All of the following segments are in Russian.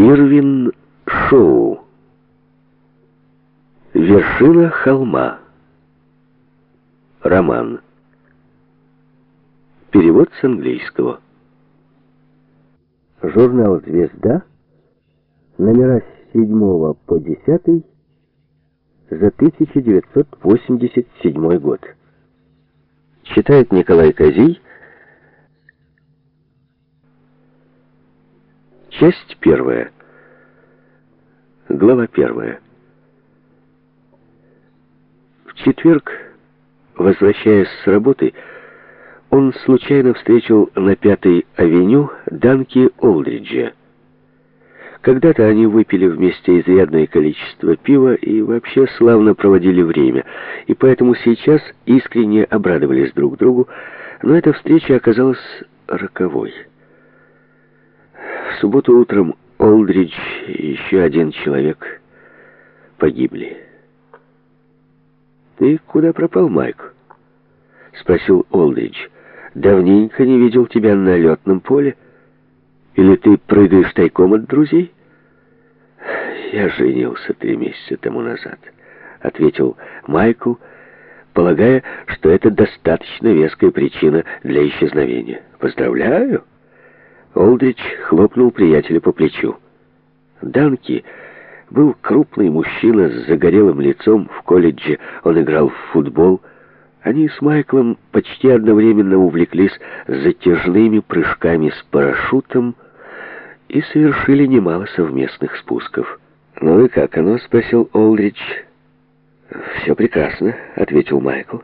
Ирвин Шоу. Вершина холма. Роман. Перевод с английского. Журнал «Звезда», номера с 7 по 10 за 1987 год. Читает Николай Козий. Часть первая. Глава первая. В четверг, возвращаясь с работы, он случайно встретил на Пятой авеню Данки Олдриджа. Когда-то они выпили вместе изрядное количество пива и вообще славно проводили время, и поэтому сейчас искренне обрадовались друг другу, но эта встреча оказалась роковой. Субботу утром Олдридж и еще один человек погибли. «Ты куда пропал, Майк?» — спросил Олдридж. «Давненько не видел тебя на летном поле. Или ты прыгаешь тайком от друзей?» «Я женился три месяца тому назад», — ответил Майкл, полагая, что это достаточно веская причина для исчезновения. «Поздравляю!» Олдрич хлопнул приятеля по плечу. Данки был крупный мужчина с загорелым лицом. В колледже он играл в футбол. Они с Майклом почти одновременно увлеклись затяжными прыжками с парашютом и совершили немало совместных спусков. «Ну и как оно?» — спросил Олдрич. «Все прекрасно», — ответил Майкл.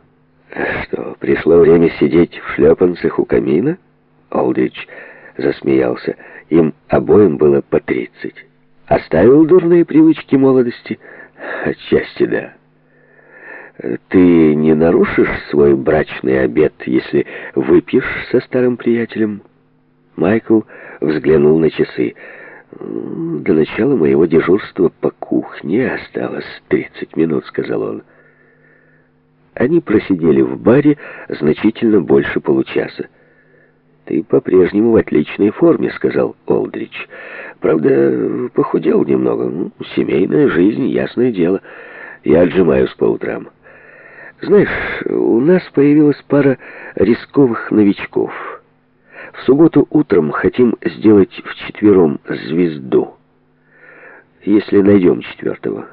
«Что, пришло время сидеть в шлепанцах у камина?» Олдрич засмеялся. Им обоим было по тридцать. Оставил дурные привычки молодости? Отчасти да. Ты не нарушишь свой брачный обет, если выпьешь со старым приятелем? Майкл взглянул на часы. «До начала моего дежурства по кухне осталось тридцать минут», — сказал он. Они просидели в баре значительно больше получаса. «Ты по-прежнему в отличной форме», — сказал Олдрич. «Правда, похудел немного. Ну, семейная жизнь, ясное дело. Я отжимаюсь по утрам. Знаешь, у нас появилась пара рисковых новичков. В субботу утром хотим сделать вчетвером звезду. Если найдем четвертого.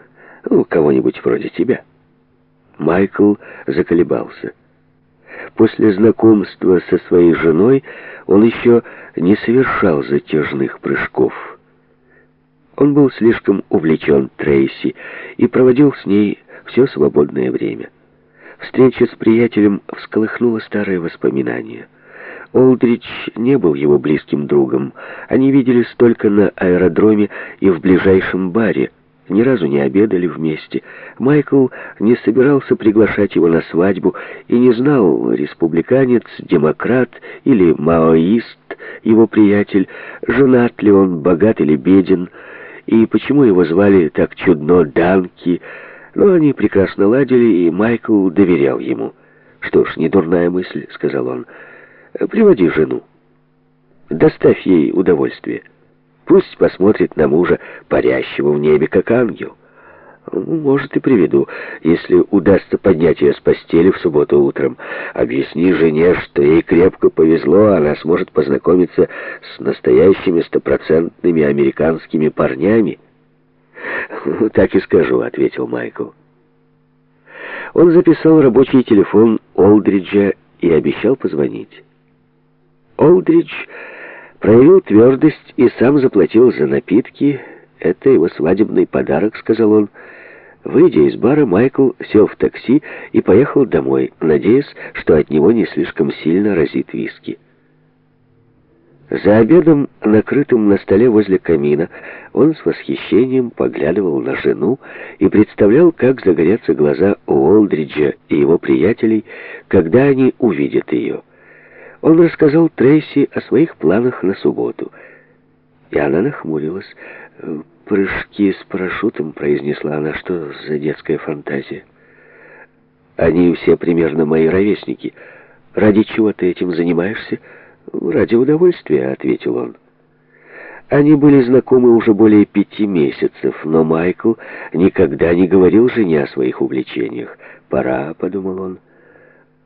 Ну, кого-нибудь вроде тебя». Майкл заколебался. После знакомства со своей женой он еще не совершал затяжных прыжков. Он был слишком увлечен Трейси и проводил с ней все свободное время. Встреча с приятелем всколыхнула старые воспоминания. Олдрич не был его близким другом. Они виделись только на аэродроме и в ближайшем баре ни разу не обедали вместе. Майкл не собирался приглашать его на свадьбу и не знал, республиканец, демократ или маоист, его приятель, женат ли он, богат или беден, и почему его звали так чудно Данки, но они прекрасно ладили, и Майкл доверял ему. «Что ж, не дурная мысль», — сказал он, — «приводи жену, доставь ей удовольствие». Пусть посмотрит на мужа, парящего в небе, как ангел. Ну, может, и приведу, если удастся поднять ее с постели в субботу утром. Объясни жене, что ей крепко повезло, она сможет познакомиться с настоящими стопроцентными американскими парнями. «Ну, «Так и скажу», — ответил Майкл. Он записал рабочий телефон Олдриджа и обещал позвонить. Олдридж Проявил твердость и сам заплатил за напитки. Это его свадебный подарок, сказал он. Выйдя из бара, Майкл сел в такси и поехал домой, надеясь, что от него не слишком сильно разит виски. За обедом, накрытым на столе возле камина, он с восхищением поглядывал на жену и представлял, как загорятся глаза у Олдриджа и его приятелей, когда они увидят ее. Он рассказал Трейси о своих планах на субботу. И она нахмурилась. «Прыжки с парашютом», — произнесла она, — «что за детская фантазия?» «Они все примерно мои ровесники. Ради чего ты этим занимаешься?» «Ради удовольствия», — ответил он. Они были знакомы уже более пяти месяцев, но Майкл никогда не говорил жене о своих увлечениях. «Пора», — подумал он, —